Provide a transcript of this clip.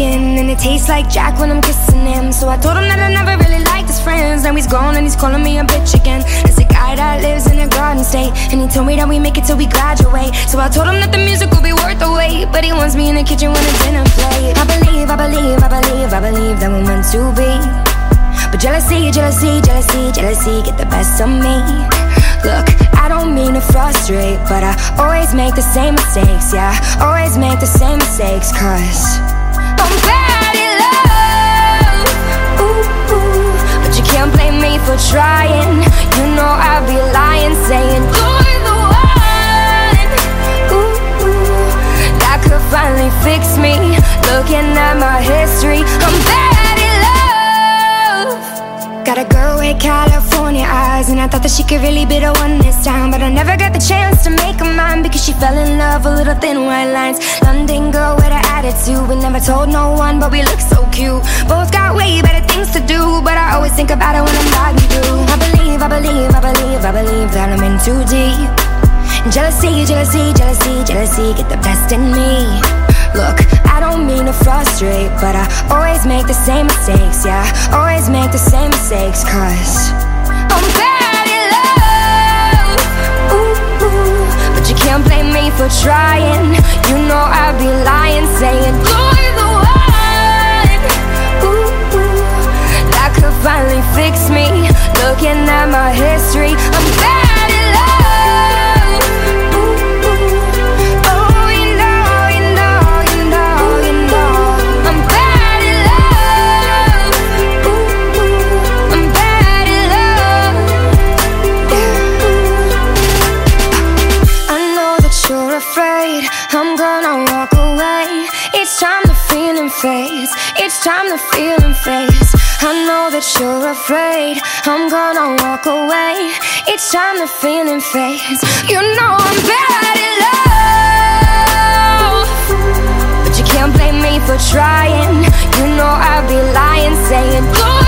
it tastes like Jack when I'm kissing him. So I told him that I never really liked his friends. Now he's gone and he's calling me a bitch again. It's a guy that lives in a garden state. And he told me that we make it till we graduate. So I told him that the music will be worth the wait. But he wants me in the kitchen when it's dinner plate. I believe, I believe, I believe, I believe that we're meant to be. But jealousy, jealousy, jealousy, jealousy get the best of me. Look, I don't mean to frustrate, but I always make the same mistakes, yeah. Always make the same mistakes, cause I'm bad in love. Ooh, ooh. But you can't blame me for trying. You know I'd be lying, saying you're the one. Ooh, ooh. That could finally fix me. Looking at my history, I'm bad in love. Got a girl with California eyes, and I thought that she could really be the one this time. But I never got the chance to make her mine because she fell in love with little thin white lines. London girl attitude, we never told no one, but we look so cute. Both got way better things to do, but I always think about it when I'm riding through. I believe, I believe, I believe, I believe that I'm in too deep. Jealousy, jealousy, jealousy, jealousy get the best in me. Look, I don't mean to frustrate, but I always make the same mistakes, yeah. Always make the same mistakes, cause for trying. You know I'd be lying, saying Each time the feeling fades, each time the feeling fades. I know that you're afraid I'm gonna walk away. Each time the feeling fades, you know I'm bad in love. But you can't blame me for trying. You know I'd be lying, saying you're